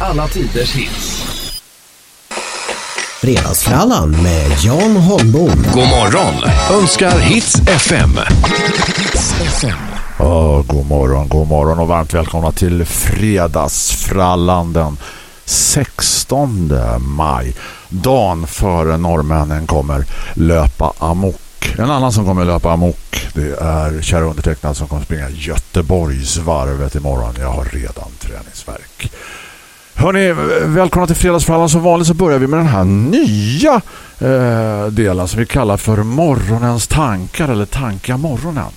Alla tiders hits. Fredagsfrallan med Jan Holmbom. God morgon önskar Hits FM. Hits FM. Oh, god morgon, god morgon och varmt välkomna till Fredagsfrallan den 16 maj. Dagen före norrmännen kommer löpa amok. En annan som kommer löpa amok det är kära undertecknad som kommer springa Göteborgsvarvet imorgon. Jag har redan träningsverk. Hörrni, välkomna till Fredagsfrallan. Som vanligt så börjar vi med den här nya eh, delen som vi kallar för morgonens tankar eller tanka morgonen.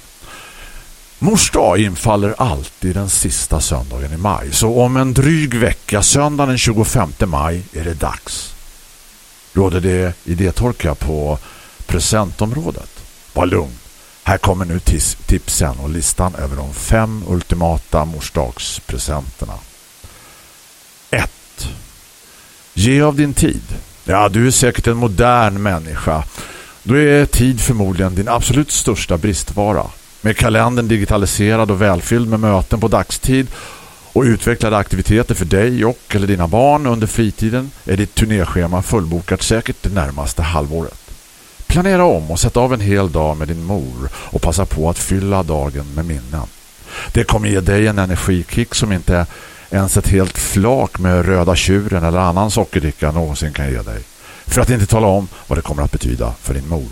Mors dag infaller alltid den sista söndagen i maj. Så om en dryg vecka, söndagen den 25 maj, är det dags. Råder det idétorka på presentområdet? Var lugn. Här kommer nu tipsen och listan över de fem ultimata morsdagspresenterna. Ge av din tid. Ja, du är säkert en modern människa. Då är tid förmodligen din absolut största bristvara. Med kalendern digitaliserad och välfylld med möten på dagstid och utvecklade aktiviteter för dig och eller dina barn under fritiden är ditt turnéschema fullbokat säkert det närmaste halvåret. Planera om och sätt av en hel dag med din mor och passa på att fylla dagen med minnen. Det kommer ge dig en energikick som inte ens ett helt flak med röda tjuren eller annan sockerdricka någonsin kan ge dig. För att inte tala om vad det kommer att betyda för din mor.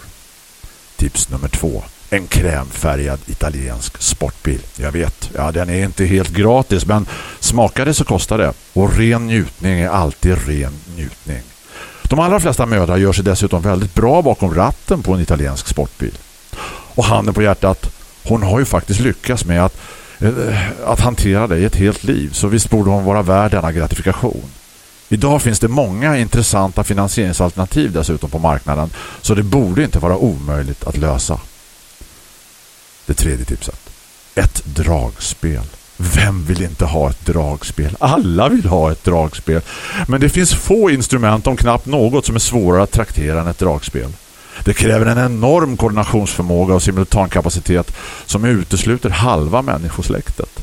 Tips nummer två. En krämfärgad italiensk sportbil. Jag vet, ja den är inte helt gratis men smakar det så kostar det. Och ren njutning är alltid ren njutning. De allra flesta mödrar gör sig dessutom väldigt bra bakom ratten på en italiensk sportbil. Och handen på hjärtat, hon har ju faktiskt lyckats med att, Eh, att hantera det i ett helt liv. Så visst borde hon vara värd denna gratifikation. Idag finns det många intressanta finansieringsalternativ dessutom på marknaden så det borde inte vara omöjligt att lösa. Det tredje tipset. Ett dragspel. Vem vill inte ha ett dragspel? Alla vill ha ett dragspel. Men det finns få instrument om knappt något som är svårare att traktera än ett dragspel. Det kräver en enorm koordinationsförmåga och simultankapacitet som utesluter halva människosläktet.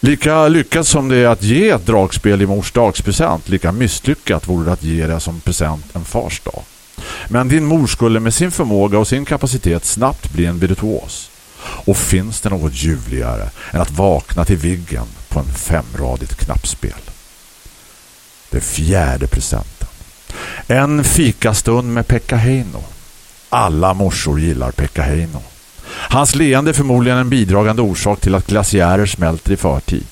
Lika lyckat som det är att ge ett dragspel i mors dagspresent, lika misslyckat vore det att ge det som present en fars dag. Men din mor skulle med sin förmåga och sin kapacitet snabbt bli en virtuos. Och finns det något ljuvligare än att vakna till viggen på en femradigt knappspel? Det fjärde presenten. En fikastund med Pekka Heino. Alla morsor gillar Pekka Heino. Hans leende är förmodligen en bidragande orsak till att glaciärer smälter i förtid.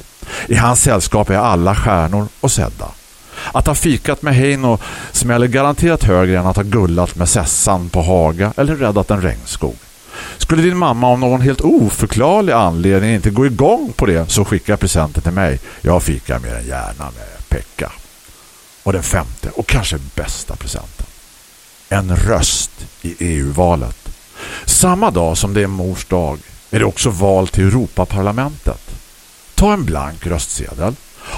I hans sällskap är alla stjärnor och sedda. Att ha fikat med Heino smäller garanterat högre än att ha gullat med Sessan på Haga eller räddat en regnskog. Skulle din mamma av någon helt oförklarlig anledning inte gå igång på det så skicka presenten till mig. Jag fikar mer än gärna med Pekka. Och den femte och kanske bästa presenten. En röst i EU-valet. Samma dag som det är mors dag är det också val till Europaparlamentet. Ta en blank röstsedel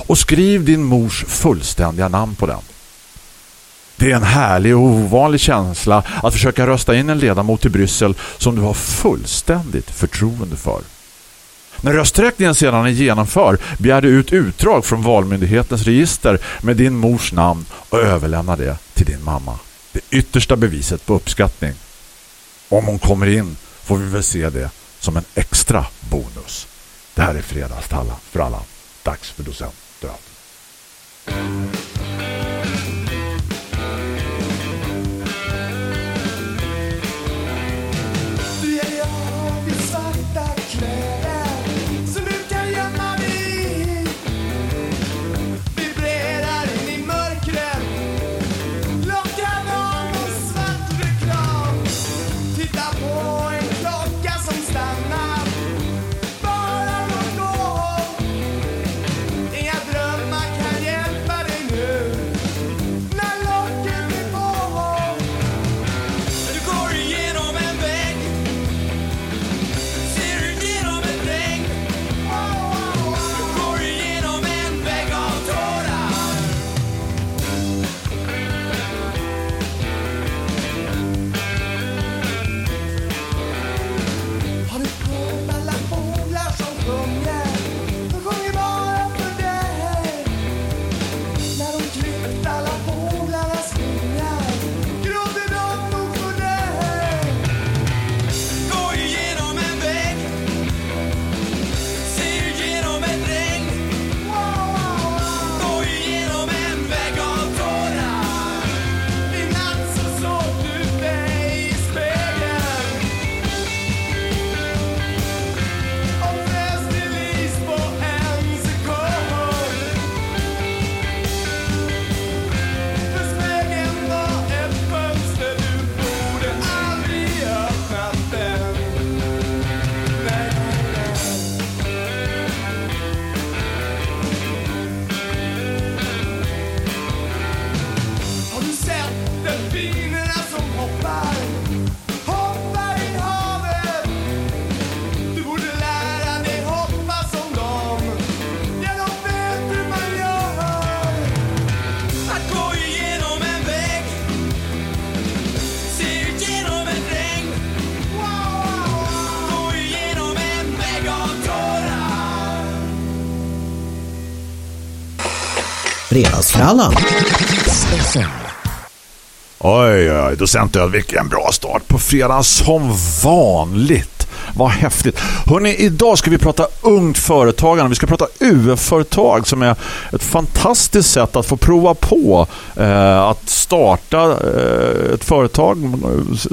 och skriv din mors fullständiga namn på den. Det är en härlig och ovanlig känsla att försöka rösta in en ledamot i Bryssel som du har fullständigt förtroende för. När rösträkningen sedan är genomförd begär du ut utdrag från valmyndighetens register med din mors namn och överlämnar det till din mamma. Det yttersta beviset på uppskattning. Om hon kommer in får vi väl se det som en extra bonus. Det här är fredagstallan för alla. Dags för docent död. Fredagsfrallan. Oj, oj, oj, docent Ödvik. En bra start på fredagen som vanligt. Vad häftigt. Hörrni, idag ska vi prata ungt företagande. Vi ska prata UF-företag som är ett fantastiskt sätt att få prova på eh, att starta eh, ett företag,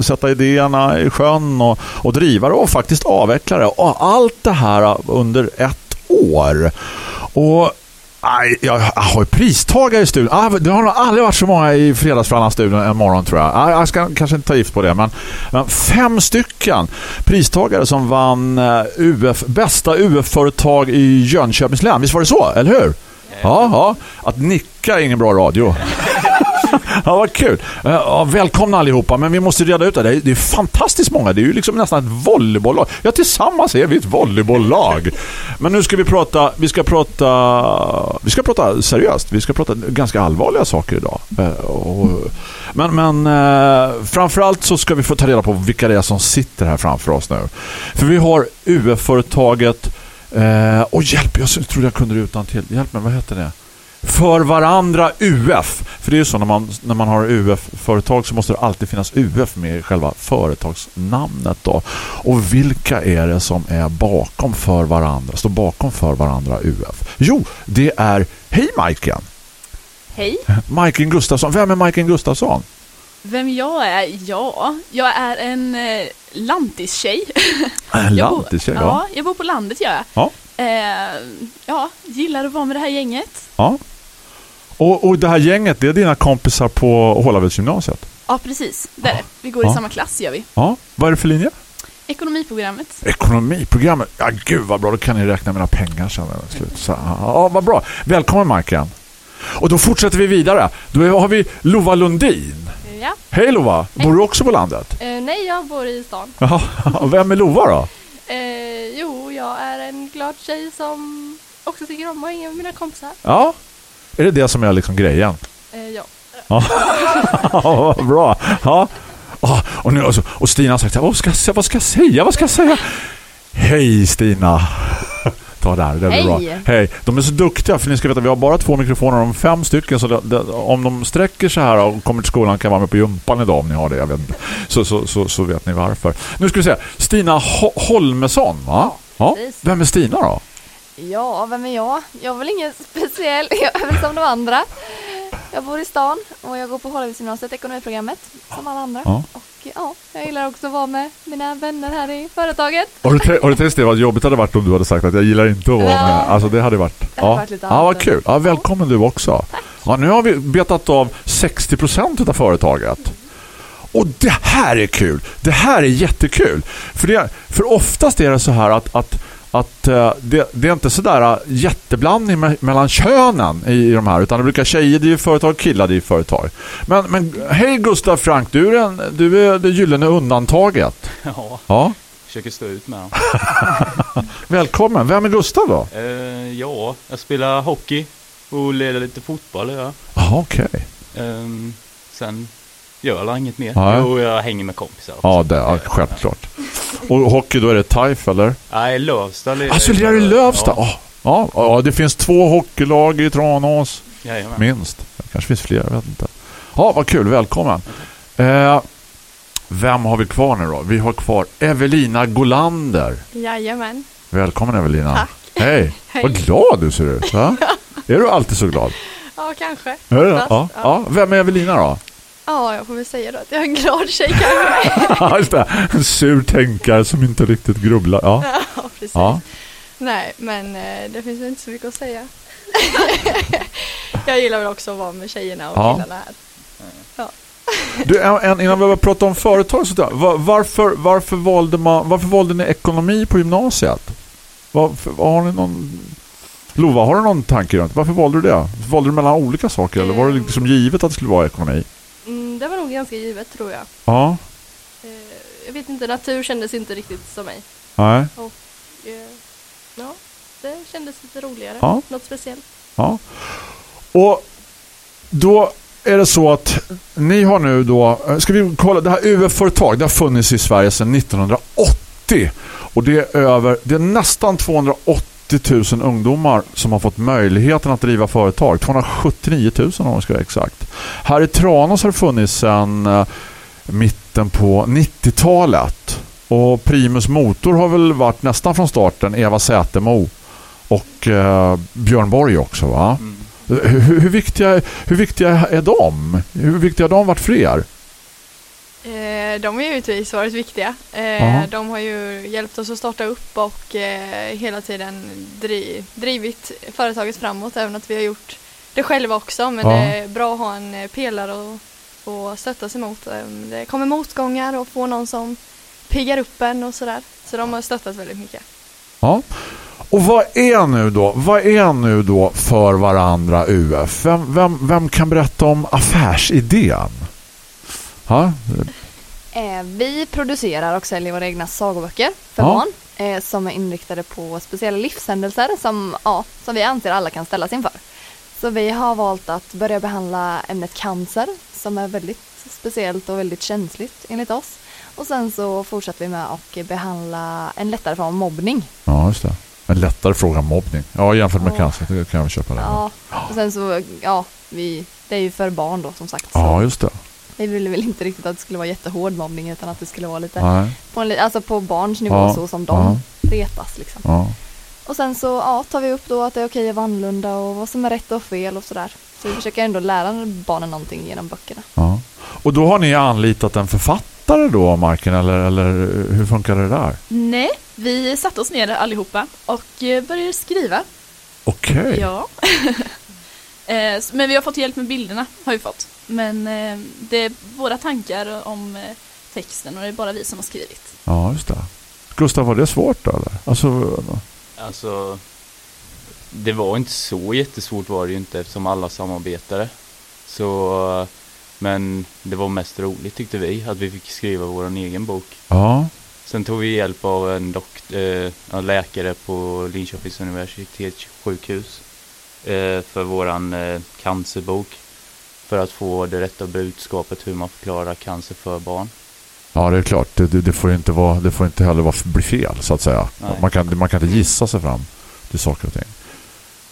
sätta idéerna i sjön och, och driva det och faktiskt avveckla det. Och allt det här under ett år. Och Aj, jag har pristagare i studion. Ah, det har nog aldrig varit så många i fredagsfrallan-studion en morgon tror jag. Ah, jag ska kanske inte ta gift på det, men, men fem stycken pristagare som vann uh, UF, bästa UF-företag i Jönköpings län. Visst var det så, eller hur? Ja, ja. Att nicka är ingen bra radio. ja, vad kul. Eh, ja, välkomna allihopa, men vi måste reda ut det. Det är, fantastiskt många. Det är ju liksom nästan ett volleybolllag. Ja, tillsammans är vi ett volleybolllag. Men nu ska vi prata, vi ska prata, vi ska prata seriöst. Vi ska prata ganska allvarliga saker idag. Eh, men, men eh, framförallt så ska vi få ta reda på vilka det är som sitter här framför oss nu. För vi har UF-företaget Eh, och hjälp, jag trodde jag kunde det utan till. Hjälp mig, vad heter det? För varandra UF. För det är ju så när man, när man har UF-företag så måste det alltid finnas UF med i själva företagsnamnet då. Och vilka är det som är bakom för varandra? Står bakom för varandra UF? Jo, det är Hej Majken! Hej! Majken Gustafsson. Vem är Majken Gustafsson? Vem jag är? Ja, jag är en eh, lantis-tjej. En lantis-tjej, ja. ja. jag bor på landet gör jag. Ja. Eh, ja, gillar att vara med det här gänget. Ja. Och, och det här gänget, det är dina kompisar på Hålavedsgymnasiet? Ja, precis. Det är det. Vi går ja. i samma klass, gör vi. Ja. Vad är det för linje? Ekonomiprogrammet. Ekonomiprogrammet? Ja, gud vad bra. Då kan ni räkna mina pengar sen. Så, ja, vad bra. Välkommen, Marken. Och då fortsätter vi vidare. Då har vi Lova Lundin. Ja. Hej Lova, Hej. bor du också på landet? Eh, nej, jag bor i stan. Jaha, vem är Lova då? Eh, jo, jag är en glad tjej som också tycker om att hänga med mina kompisar. Ja, är det det som är liksom grejen? Eh, ja. Ja, bra. Ja. Och, nu, och Stina har sagt, vad ska, jag, vad ska jag säga? Vad ska jag säga? Hej Stina! ta där, det blir bra. Hej. De är så duktiga för ni ska veta vi har bara två mikrofoner om fem stycken så det, det, om de sträcker sig här och kommer till skolan kan vara med på jumpan idag om ni har det, jag vet inte. Så, så, så, så vet ni varför. Nu ska vi se, Stina Ho Holmesson va? Ja. Vem är Stina då? Ja, vem är jag? Jag är väl ingen speciell, jag är väl som de andra. Jag bor i stan och jag går på Hållavidsgymnasiet, ekonomiprogrammet, som alla andra. Ja. Och ja, jag gillar också att vara med mina vänner här i företaget. Har du, har du det vad jobbigt hade varit om du hade sagt att jag gillar inte att vara med? Alltså det hade varit... Det hade ja. varit lite ja, vad kul. Ja, välkommen du också. Ja, nu har vi betat av 60% av företaget. Och det här är kul. Det här är jättekul. För, det, för oftast är det så här att, att att uh, det, det, är inte sådär uh, jätteblandning me mellan könen i, i de här utan det brukar tjejer driva företag, killar driva företag. Men, men hej Gustav Frank, du är, en, du är det gyllene undantaget. Ja, ja. försöker stå ut med dem. Välkommen, vem är Gustav då? Uh, ja, jag spelar hockey och leder lite fotboll. Ja. Okej. Okay. Um, sen gör jag inget mer. Ja. Jo, jag hänger med kompisar också. Ja, det är självklart. Och hockey, då är det TIFE, eller? Nej, Lövsta. Alltså, det är Lövsta? Ja. Ja. ja, det finns två hockeylag i Tranås. Jajamän. Minst. Det kanske finns fler, jag vet inte. Ja, vad kul. Välkommen. Eh, vem har vi kvar nu då? Vi har kvar Evelina Golander. Jajamän. Välkommen Evelina. Tack. Hej. Hej. Vad glad du ser ut. Va? är du alltid så glad? Ja, kanske. Är det? Oftast, Ja. ja. Vem är Evelina då? Ja, jag får väl säga då att jag är en glad tjej kanske. Ja, Just det. En sur tänkare som inte riktigt grubblar. Ja. ja, precis. Ja. Nej, men eh, det finns väl inte så mycket att säga. jag gillar väl också att vara med tjejerna och Ja. killarna här. Du, en, en, innan vi börjar prata om företag så där, var, varför, varför, valde man, varför valde ni ekonomi på gymnasiet? Varför, har ni någon... Lova, har du någon tanke runt? Varför valde du det? Valde du mellan olika saker eller var det liksom givet att det skulle vara ekonomi? Mm, det var nog ganska givet tror jag. Ja, Eh, jag vet inte, natur kändes inte riktigt som mig. nej, Eh, ja, det kändes lite roligare. Ja. Något speciellt. ja. Och då är det så att ni har nu då, eh, ska vi kolla, det här UF-företag, det har funnits i Sverige sedan 1980 och det är över, det är nästan 280 280 000 ungdomar som har fått möjligheten att driva företag. 279 000 om man ska vara exakt. Här i Tranås har det funnits sedan eh, mitten på 90-talet. Och Primus Motor har väl varit nästan från starten Eva Sätemo och eh, Björn Borg också va? Mm. Hur, hur, viktiga, hur viktiga är de? Hur viktiga har de varit för er? Eh, de har givetvis varit viktiga. Eh, de har ju hjälpt oss att starta upp och eh, hela tiden dri drivit företaget framåt även att vi har gjort det själva också. Men Ja. det är bra att ha en eh, pelare och, och stötta sig mot. Eh, Det kommer motgångar och få någon som piggar upp en och sådär. Så de har stöttat väldigt mycket. Ja. Och vad är nu då? Vad är nu då för varandra UF? Vem, vem, vem kan berätta om affärsidén? Ja, Eh, vi producerar och säljer våra egna sagoböcker för Ja. barn eh, som är inriktade på speciella livshändelser som, ja, som vi anser alla kan ställas inför. Så vi har valt att börja behandla ämnet cancer som är väldigt speciellt och väldigt känsligt enligt oss. Och sen så fortsätter vi med att behandla en lättare form av mobbning. ja just det. En lättare fråga om mobbning. Ja, jämfört med Ja. cancer. Det kan jag väl köpa det. Ja, och sen så, ja, vi, det är ju för barn då som sagt. Ja, Så just det. Vi ville väl inte riktigt att det skulle vara jättehård mobbning utan att det skulle vara lite Nej. på, en, alltså på barns nivå Ja, så som de ja. retas liksom. Ja. Och sen så ja, tar vi upp då att det är okej att vara annorlunda och vad som är rätt och fel och sådär. Så vi försöker ändå lära barnen någonting genom böckerna. Ja. Och då har ni anlitat en författare då, Marken, eller, eller hur funkar det där? Nej, vi satte oss ner allihopa och eh, började skriva. Okej. Ja. Eh, Men vi har fått hjälp med bilderna, har vi fått. Men eh, det är våra tankar om eh, texten och det är bara vi som har skrivit. Ja, just det. Gustav, var det svårt då, eller? Alltså, Alltså, det var inte så jättesvårt var det ju inte eftersom alla samarbetade. Så, men det var mest roligt tyckte vi, att vi fick skriva vår egen bok. ja. Sen tog vi hjälp av en dokt, eh, läkare på Linköpings universitetssjukhus eh, för våran eh, cancerbok. För att få det rätta budskapet hur man förklarar cancer för barn. Ja, det är klart. Det, det, det får ju inte vara, det får inte heller vara, bli fel, så att säga. Nej. Man kan, man kan inte gissa sig fram till saker och ting.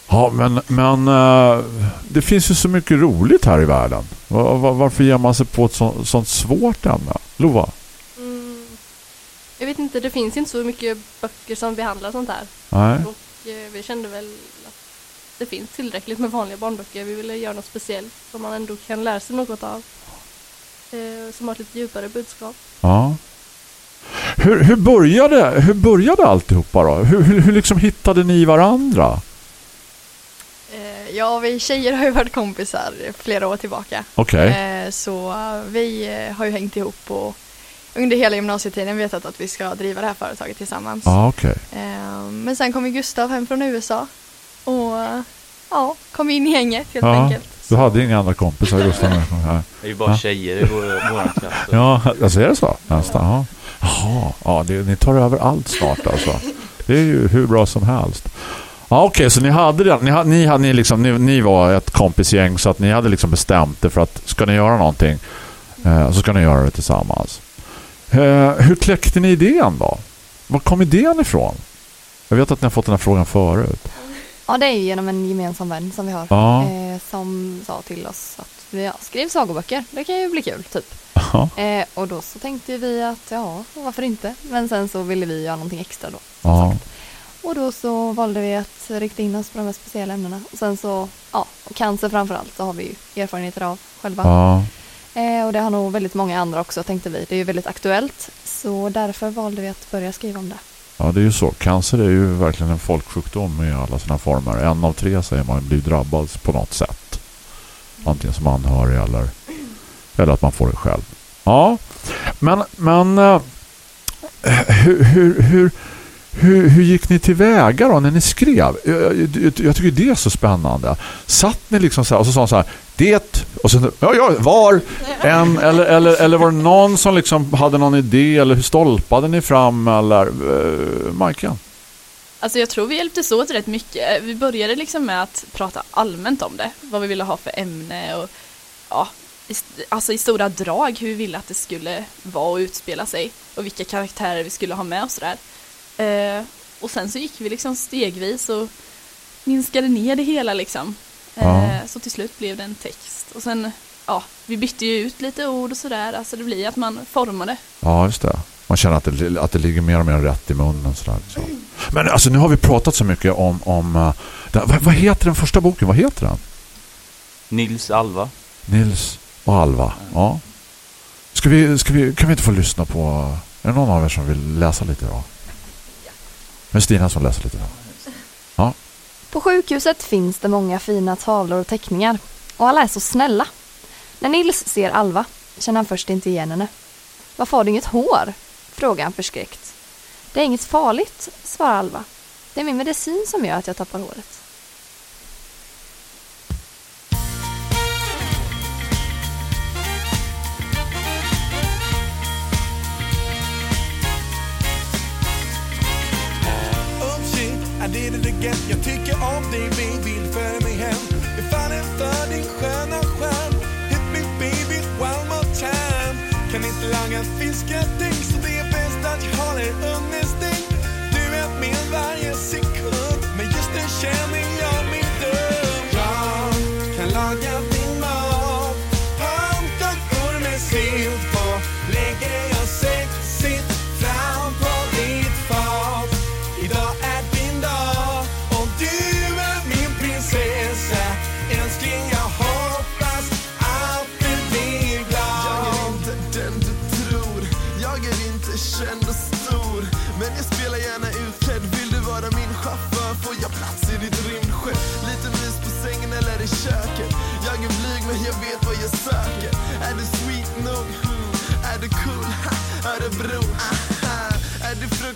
Ja, men, men eh, det finns ju så mycket roligt här i världen. Var, var, varför ger man sig på ett så, sånt svårt ämne? Lova? Mm, jag vet inte, det finns inte så mycket böcker som behandlar sånt här. Nej. Och eh, vi kände väl det finns tillräckligt med vanliga barnböcker. Vi ville göra något speciellt som man ändå kan lära sig något av. Eh, som har ett lite djupare budskap. Ja. Hur, hur, började, hur började alltihopa då? Hur, hur, hur liksom hittade ni varandra? Eh, Ja, vi tjejer har ju varit kompisar flera år tillbaka. Okej. Eh, Så eh, vi har ju hängt ihop och under hela gymnasietiden vetat att vi ska driva det här företaget tillsammans. Okej. Eh, Men sen kom Gustav hem från USA och ja, kom in i gänget helt Ja, enkelt. Du hade inga andra kompisar, Gustav? Det är ju bara Ja. tjejer i vår, våran klass. Ja, alltså är det så? Nästan, ja. Jaha, ja, det, ni tar över allt snart alltså. Det är ju hur bra som helst. Ja, okej, så ni hade det. Ni, ni, hade, ni, liksom, ni, ni var ett kompisgäng så att ni hade liksom bestämt det för att ska ni göra någonting eh, så ska ni göra det tillsammans. Eh, hur kläckte ni idén då? Var kom idén ifrån? Jag vet att ni har fått den här frågan förut. Ja, det är ju genom en gemensam vän som vi har. Ja. Eh, som sa till oss att vi ja, skriv sagoböcker, det kan ju bli kul typ. Ja. Eh, och då så tänkte vi att ja, varför inte? Men sen så ville vi göra någonting extra då. Ja. Och då så valde vi att rikta in oss på de här speciella ämnena. Och sen så, ja, cancer framförallt så har vi ju erfarenheter av själva. Ja. Eh, och det har nog väldigt många andra också tänkte vi. Det är ju väldigt aktuellt. Så därför valde vi att börja skriva om det. Ja, det är ju så. Cancer är ju verkligen en folksjukdom i alla sina former. En av tre säger man blir drabbad på något sätt. Antingen som anhörig eller, eller att man får det själv. Ja, men, men hur, hur, hur, hur, hur gick ni tillväga då när ni skrev? Jag, jag, jag tycker det är så spännande. Satt ni liksom så här och så sa så här det och sen ja, ja, var en eller, eller, eller var det någon som liksom hade någon idé eller hur stolpade ni fram eller uh, Majken? Alltså jag tror vi hjälptes åt rätt mycket. Vi började liksom med att prata allmänt om det. Vad vi ville ha för ämne och ja, i, alltså i stora drag hur vi ville att det skulle vara och utspela sig. Och vilka karaktärer vi skulle ha med oss där. Eh, och sen så gick vi liksom stegvis och minskade ner det hela liksom. Ja. Eh, så till slut blev det en text. Och sen, ja, vi bytte ju ut lite ord och sådär. Alltså det blir att man formar det. Ja, just det. Man känner att det, att det ligger mer och mer rätt i munnen. Sådär, så. Men alltså nu har vi pratat så mycket om... om den, vad, vad heter den första boken? Vad heter den? Nils Alva. Nils och Alva. Ja. Ska vi, ska vi, kan vi inte få lyssna på... Är det någon av er som vill läsa lite då? Det är Stina som läser lite då. På sjukhuset finns det många fina tavlor och teckningar och alla är så snälla. När Nils ser Alva känner han först inte igen henne. Varför har du inget hår? frågar han förskräckt. Det är inget farligt, svarar Alva. Det är min medicin som gör att jag tappar håret. Vägen. Jag tycker om dig baby, följ mig hem. Jag faller för din sköna skärm. Hit me baby one more time. Kan inte laga fiskgratäng så det är bäst att jag håller undan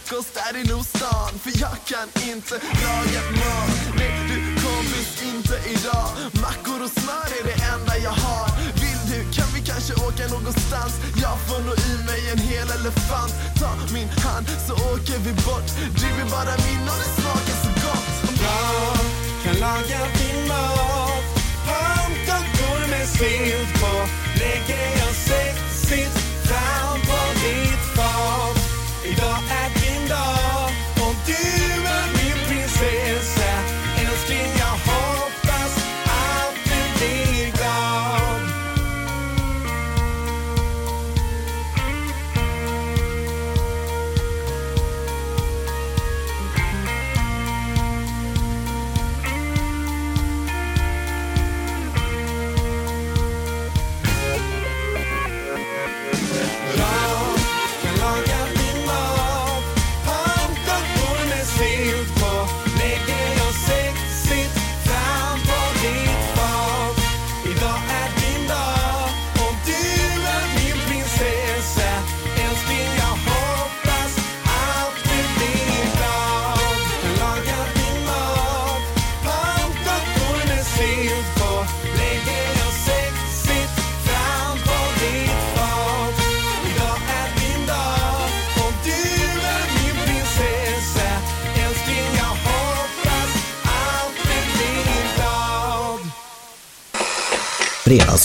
frukost är i stan För jag kan inte laga mat. Nej du kompis inte idag. Mackor och smör är det enda jag har. Vill du kan vi kanske åka någonstans? Jag får nog i mig en hel elefant. Ta min hand så åker vi bort. Du är bara min och det smakar så gott. Jag kan laga din mat. Pannkakor med sylt på Lägger jag sexigt fram på ditt fat.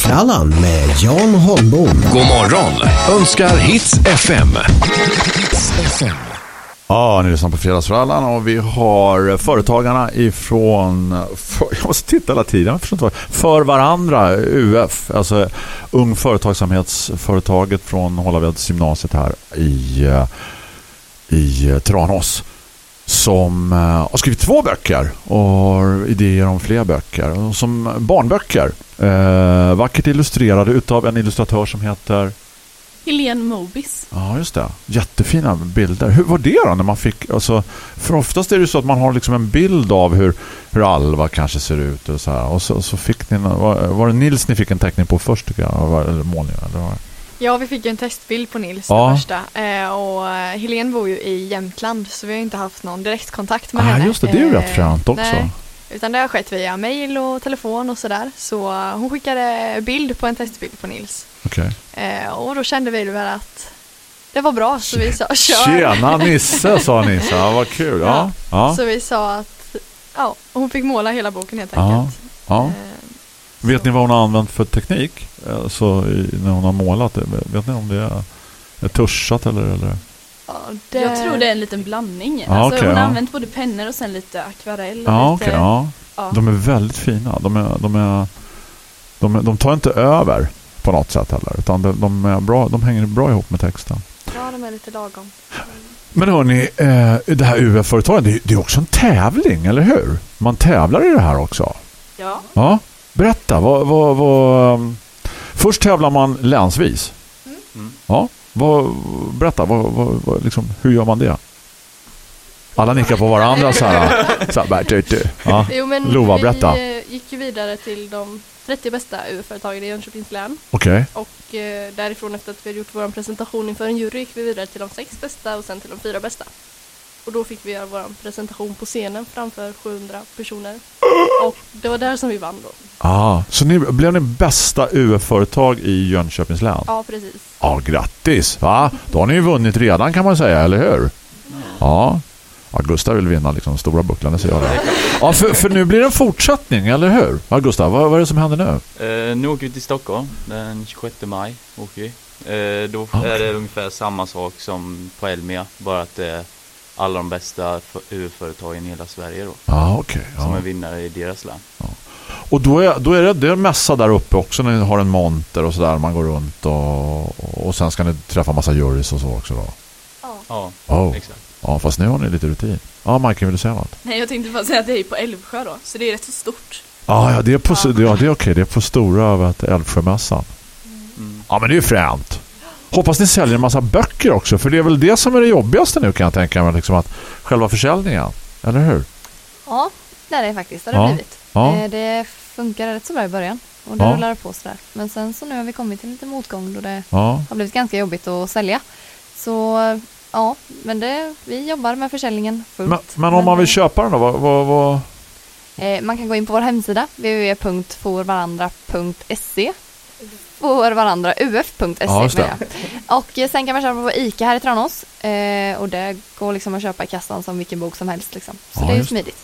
Fredagsfrallan med Jan Holmbom. God morgon önskar Hits FM. Hits FM. Ja, ni lyssnar på Fredagsfrallan och vi har företagarna ifrån för, jag måste titta hela tiden, jag inte för varandra, UF, alltså Ung Företagsamhetsföretaget från Hållaveds gymnasiet här i, eh, i eh, Tranås som eh, har skrivit två böcker och har idéer om fler böcker som barnböcker eh, vackert illustrerade utav en illustratör som heter Helene Mobis. Ja, just det. Jättefina bilder. Hur var det då när man fick... Alltså, för oftast är det så att man har liksom en bild av hur, hur Alva kanske ser ut och så här. Och så, så fick ni... Var, var det Nils ni fick en teckning på först tycker jag? Eller målning? Eller var det? Ja, vi fick ju en testbild på Nils, Ja. den första. Eh, och eh, Helene bor ju i Jämtland så vi har inte haft någon direktkontakt med Ah, henne. just det. Det är ju rätt fränt också. nej, Utan det har skett via mail och telefon och sådär. Så eh, hon skickade bild på en testbild på Nils. Okej. Eh, och då kände vi väl att det var bra så vi sa kör. Tjena Nisse, sa Nisse. Ja, vad kul. Ja. Ja. Så vi sa att ja, hon fick måla hela boken helt Ja. enkelt. ja. Eh, Vet ni vad hon har använt för teknik? Alltså, i, när hon har målat? Vet ni om det är, är tuschat eller? eller? Ja, det... Jag tror det är en liten blandning. Ja, alltså, okej, hon har ja. använt både pennor och sen lite akvarell. Ja, lite, okej. ja. ja. De är väldigt fina. De, är, de, är, de, är, de tar inte över på något sätt heller. Utan de, de, är bra, de hänger bra ihop med texten. Ja, de är lite lagom. Men hörni, eh, det här UF-företaget, det, det är också en tävling, eller hur? Man tävlar i det här också. Ja. Ja, berätta. Vad, vad, vad, um, först tävlar man länsvis. Mm. Ja, vad, berätta. Liksom, hur gör man det? Alla nickar på varandra så här. Så här du, du. Ja. Jo men Lova, berätta. vi gick ju vidare till de 30 bästa UF-företagen i Jönköpings län. Okej. Och eh, därifrån efter att vi hade gjort vår presentation inför en jury gick vi vidare till de sex bästa och sen till de fyra bästa. Och då fick vi göra vår presentation på scenen framför 700 personer. Och det var där som vi vann då. Ah, så ni blev ni bästa UF-företag i Jönköpings län? Ja, precis. Ja, grattis. Va? Då har ni ju vunnit redan kan man säga, eller hur? Ja. Ja, Gustav vill vinna liksom stora bucklan, ser jag. Ja, för, för nu blir det en fortsättning, eller hur? Ja, Gustav, vad, vad är det som händer nu? Eh, nu åker vi till Stockholm den 26 maj. Åker vi. Eh, då Okej. är det ungefär samma sak som på Elmia. Bara att det är alla de bästa UF-företagen i hela Sverige då. Ja, okej. Som ja. är vinnare i deras län. Och då är, då är det, det är en mässa där uppe också när ni har en monter och sådär. Man går runt och, och sen ska ni träffa massa jurys och så också då. Ja, Oh. exakt. Ja, fast nu har ni lite rutin. Ja, Majken, vill du säga något? Nej, jag tänkte bara säga att det är på Älvsjö då, så det är rätt så stort. Ja, ja det är på, ja. Ja, det är okej. Det är på stora Älvsjömässan. Mm. Ja, men det är ju fränt. Hoppas ni säljer en massa böcker också. För det är väl det som är det jobbigaste nu kan jag tänka mig. Liksom att själva försäljningen. Eller hur? Ja, det är det faktiskt. Det har Ja, det blivit. ja. Eh, Det funkar rätt så bra i början. Och det Ja. rullar på sådär. Men sen så nu har vi kommit till lite motgång då det Ja. har blivit ganska jobbigt att sälja. Så ja, men det, vi jobbar med försäljningen fullt. Men, men om man vill köpa den då? Vad, vad, vad? Eh, man kan gå in på vår hemsida www.forvarandra.se forvarandrauf.se Ja, just det. menar jag. Och eh, sen kan man köpa på ICA här i Tranås. Eh, och det går liksom att köpa i kassan som vilken bok som helst. Liksom. Så Ja, det är smidigt.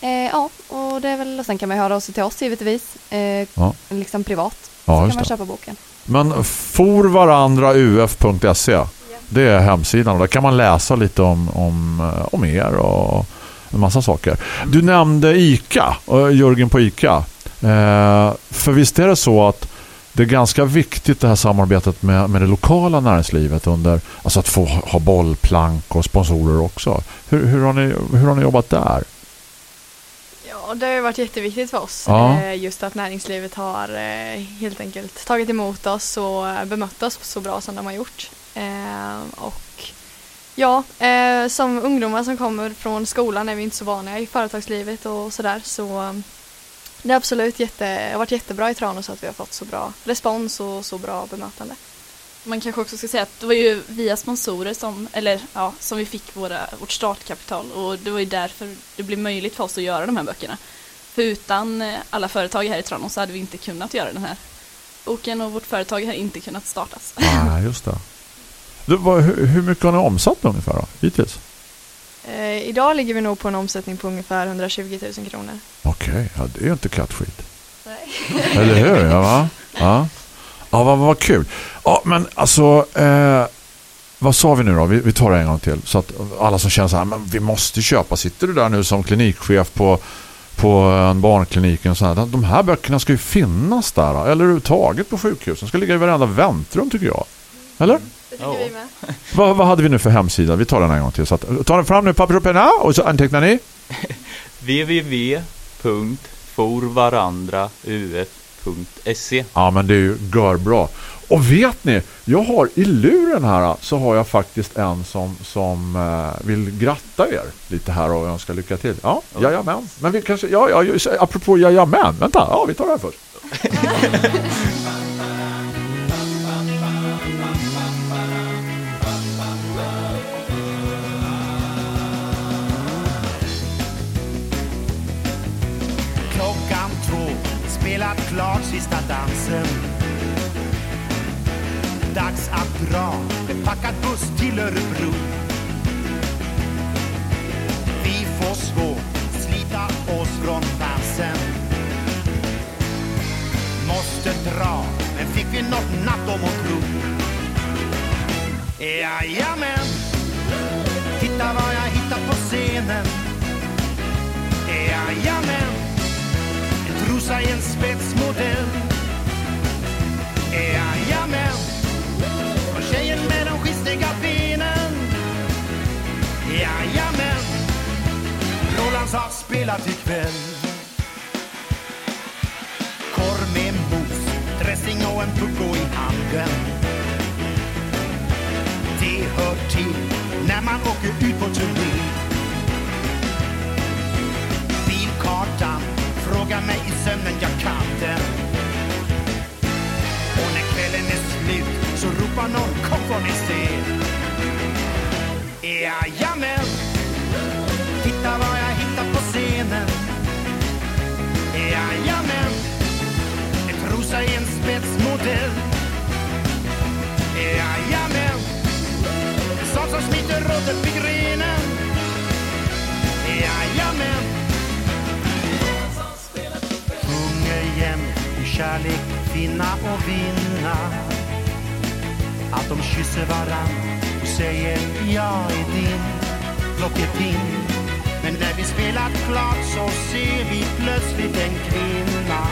Eh, ja, och det är väl, och sen kan man höra av sig till oss givetvis. Ja. Liksom privat. Ja, så kan man det. köpa boken. Men forvarandrauf.se Det är hemsidan och där kan man läsa lite om, om, om er och en massa saker. Du nämnde ICA Jörgen på ICA. Eh, för visst är det så att det är ganska viktigt det här samarbetet med, med det lokala näringslivet under alltså att få ha bollplank och sponsorer också. Hur, hur, har, ni, hur har ni jobbat där? Ja, det har varit jätteviktigt för oss. Ja. Eh, Just att näringslivet har eh, helt enkelt tagit emot oss och bemött oss så bra som de har gjort. Eh, Och ja, som ungdomar som kommer från skolan är vi inte så vana i företagslivet och sådär. Så eh, det har absolut jätte, har varit jättebra i Tranås att vi har fått så bra respons och så bra bemötande. Man kanske också ska säga att det var ju via sponsorer som, eller ja, som vi fick våra, vårt startkapital och det var ju därför det blev möjligt för oss att göra de här böckerna. För utan eh, alla företag här i Tranås så hade vi inte kunnat göra den här boken och vårt företag hade inte kunnat startas. Nej, just det. Du, vad, hur, hur mycket har ni omsatt ungefär då, hittills? Eh, idag ligger vi nog på en omsättning på ungefär 120 000 kronor. Okej, ja, det är ju inte kattskit. Eller hur? Ja, va? Ja, ja vad, vad kul. Ja, men alltså, eh, vad sa vi nu då? Vi, vi tar det en gång till. Så att alla som känner så här, men vi måste köpa. Sitter du där nu som klinikchef på, på en barnklinik och så här, de här böckerna ska ju finnas där. Eller överhuvudtaget på sjukhusen. De ska ligga i varenda väntrum tycker jag. Eller? Det tycker Ja. vi med. Vad, vad hade vi nu för hemsida? Vi tar den en gång till. Så att, ta den fram nu, papper och penna och så antecknar ni. www.forvarandrauf.se Ja, men det är ju görbra. Och vet ni, jag har i luren här så har jag faktiskt en som, som eh, vill gratta er lite här och önska lycka till. Ja, jajamän. Men vi kanske, ja, ja, apropå jajamän, vänta, ja, vi tar det här först. sista dansen. Dags att dra, packad buss till Örebro. Vi får svårt slita oss från dansen Måste dra, men fick vi nåt natt om att tro. Jajamän, Titta vad jag hittat på scenen. Jajamän, rosa i en spetsmodell. Jajamän, och tjejen med de skistiga benen. Jajamän, Rolands har spelat ikväll. Korv med mos, dressing och en pucko i handen. Det hör till när man åker ut på turné. Bilkartan Jagar mig i sömnen, jag kan den. Och när kvällen är slut så ropar någon kom får ni se. Jajamän, titta vad jag hittat på scenen. Jajamän, en trosa i en spetsmodell. Jajamän, en sån som smiter runt upp i grenen. Kärlek finna och vinna. Att de kysser varann och säger jag är din plockepinn. Men när vi spelat klart så ser vi plötsligt en kvinna.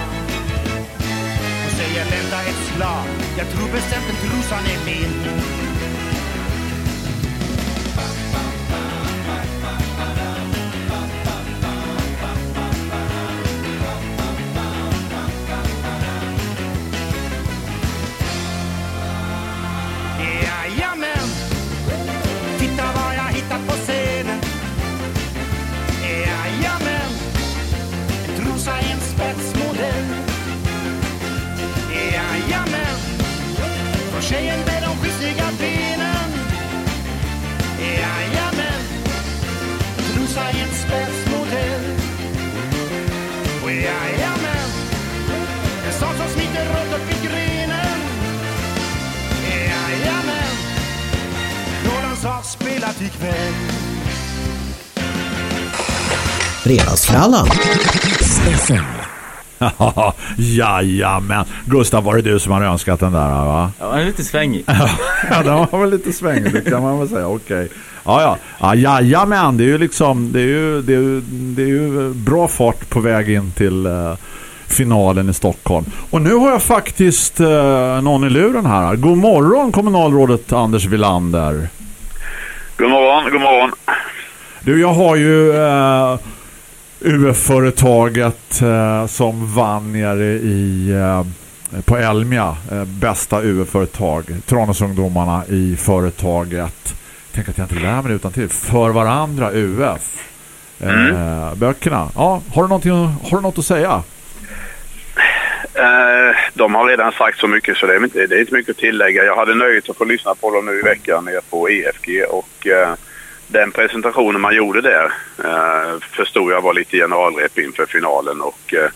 Hon säger vänta ett slag, jag tror bestämt att trosan är min. Har spelat ikväll. Fredagsfrallan. FM. Jajamän. Gustav, var det du som har önskat den där va? Ja, den är lite svängig. ja, den var väl lite svängig, det kan man väl säga. Okej. Ja, ja. ja, jajamän. Det är ju liksom, det är ju, det är ju, det är ju bra fart på väg in till eh, finalen i Stockholm. Och nu har jag faktiskt eh, någon i luren här. God morgon, kommunalrådet Anders Villander. God morgon, god morgon. Du, jag har ju eh, UF-företaget eh, som vann nere i eh, på Elmia, eh, bästa UF-företag. Tranåsungdomarna i företaget. Tänk att jag inte lär mig utan till. För varandra UF. Eh, Böckerna. Ja, har du, har du något att säga? Eh, de har redan sagt så mycket så det är, inte, det är inte mycket att tillägga. Jag hade nöjet att få lyssna på dem nu i veckan nere på EFG och eh, den presentationen man gjorde där eh, förstod jag var lite generalrep inför finalen och eh,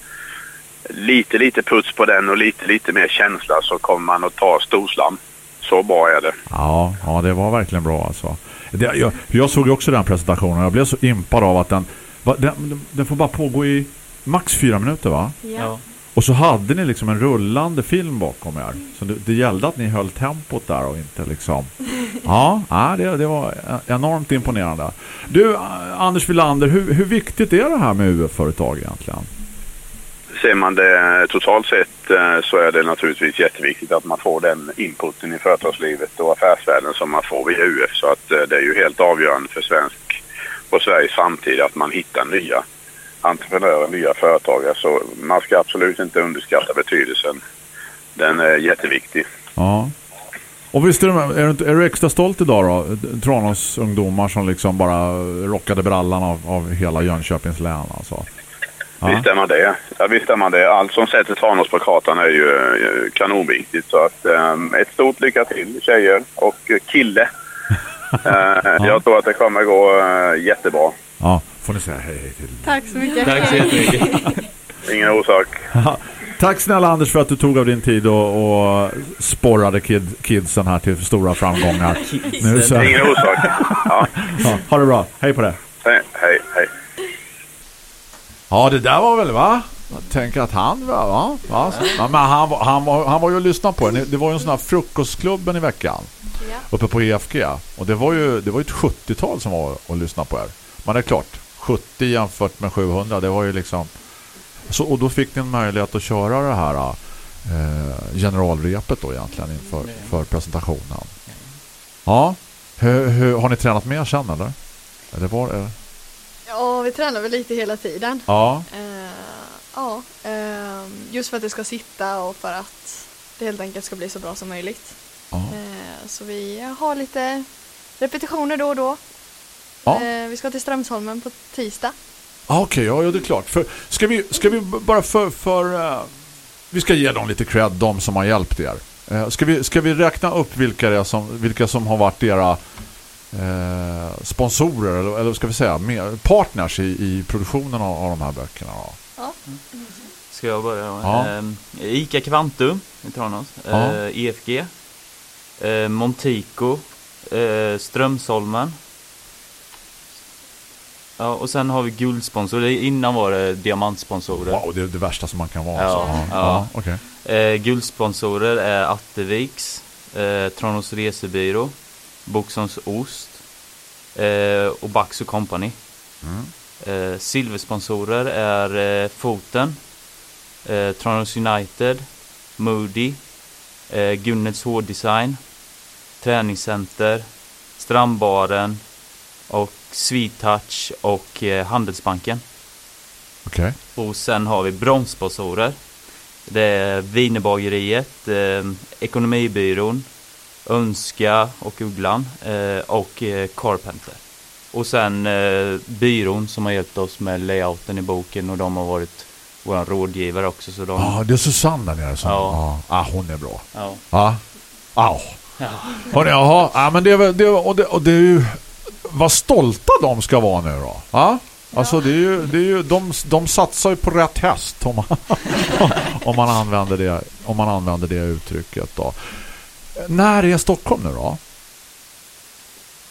lite lite puts på den och lite lite mer känsla så kommer man att ta storslam. Så bra är det. Ja, ja det var verkligen bra alltså. Det, jag, jag såg också den presentationen jag blev så impad av att den, va, den, den får bara pågå i max fyra minuter va? Ja. Och så hade ni liksom en rullande film bakom er. Så det, det gällde att ni höll tempot där och inte liksom... Ja, ja det, det var enormt imponerande. Du, Anders Villander, hur, hur viktigt är det här med UF-företag egentligen? Ser man det totalt sett eh, så är det naturligtvis jätteviktigt att man får den inputen i företagslivet och affärsvärlden som man får via UF. Så att eh, det är ju helt avgörande för svensk och Sveriges framtid att man hittar nya entreprenörer, nya företagare. Så man ska absolut inte underskatta betydelsen. Den är jätteviktig. Ja. Och visst är du, är du, är du extra stolt idag då? Tranås ungdomar som liksom bara rockade brallan av, av hela Jönköpings län alltså. Ja. Visst är man det. Ja, visst är man det. Allt som sätter Tranås på kartan är ju eh, kanonviktigt. Så att, eh, ett stort lycka till tjejer och kille. Eh, Jag tror att det kommer gå eh, jättebra. Ja, får ni säga hej hej till. Tack så mycket. Tack så jättemycket. Ingen orsak. Tack snälla Anders för att du tog av din tid och, och sporrade kid, kidsen här till stora framgångar. Nu så, Ingen orsak. Ja. ja, ha det bra. Hej på det. Hej, hej, hej. Ja, det där var väl va? Jag tänker att han var, ja, ja, ja, men han, var- han, var, han var ju och lyssnade på den. Det var ju en sån här frukostklubben i veckan Ja. uppe på EFG. Och det var ju, det var ju ett 70-tal som var och lyssnade på er. Men det är klart, 70 jämfört med 700, det var ju liksom... Så, och då fick ni en möjlighet att köra det här eh, generalrepet då egentligen inför för presentationen. Ja, hur, hur, har ni tränat mer sen eller? Eller var det? Ja, vi tränar väl lite hela tiden. Ja, Eh, ja, eh, just för att det ska sitta och för att det helt enkelt ska bli så bra som möjligt. ja. Eh, så vi har lite repetitioner då och då. Ja. Eh, vi ska till Strömsholmen på tisdag. Ah, Okej, ja, ja, det är klart. För, ska, vi, ska vi bara för... för eh, vi ska ge dem lite cred, de som har hjälpt er. Eh, ska, vi, ska vi räkna upp vilka, det som, vilka som har varit era eh, sponsorer, eller, eller ska vi säga mer, partners i, i produktionen av, av de här böckerna? Då? Ska jag börja då? Ja. Ehm, Ica Kvantum i Tranås. Ja. EFG. Eh, Montico. Strömsholmen. Ja, och sen har vi guldsponsor. Innan var det diamantsponsorer. Wow, det är det värsta som man kan vara. Ja, alltså. ja, ja. ja, okej. Eh, guldsponsorer är Atterviks, eh, Tranås resebyrå, Boxons Ost eh, och Bax Company. Mm. Eh, silversponsorer är eh, Foten, eh, Tranås United, Moody, eh, Gunnets Hårdesign, Träningscenter, Strandbaren och Sweet och eh, Handelsbanken. Okej. Och sen har vi bromssponsorer. Det är Wienerbageriet, eh, Ekonomibyrån, Önska och Ugglan eh, och eh, Carpenter. Och sen eh, byrån som har hjälpt oss med layouten i boken och de har varit våra rådgivare också. Så de, Ja, det är Susanne där nere som... Ja. Ja. Ah, hon är bra. ja. Ja. Au. Ja. Hörrni, jaha. Ja, men det är. Det, och, det, och det är ju... Vad stolta de ska vara nu då. Ja? Alltså det är ju... Det är ju de, de satsar ju på rätt häst om man, om man, använder, det, om man använder det uttrycket då. När är Stockholm nu då?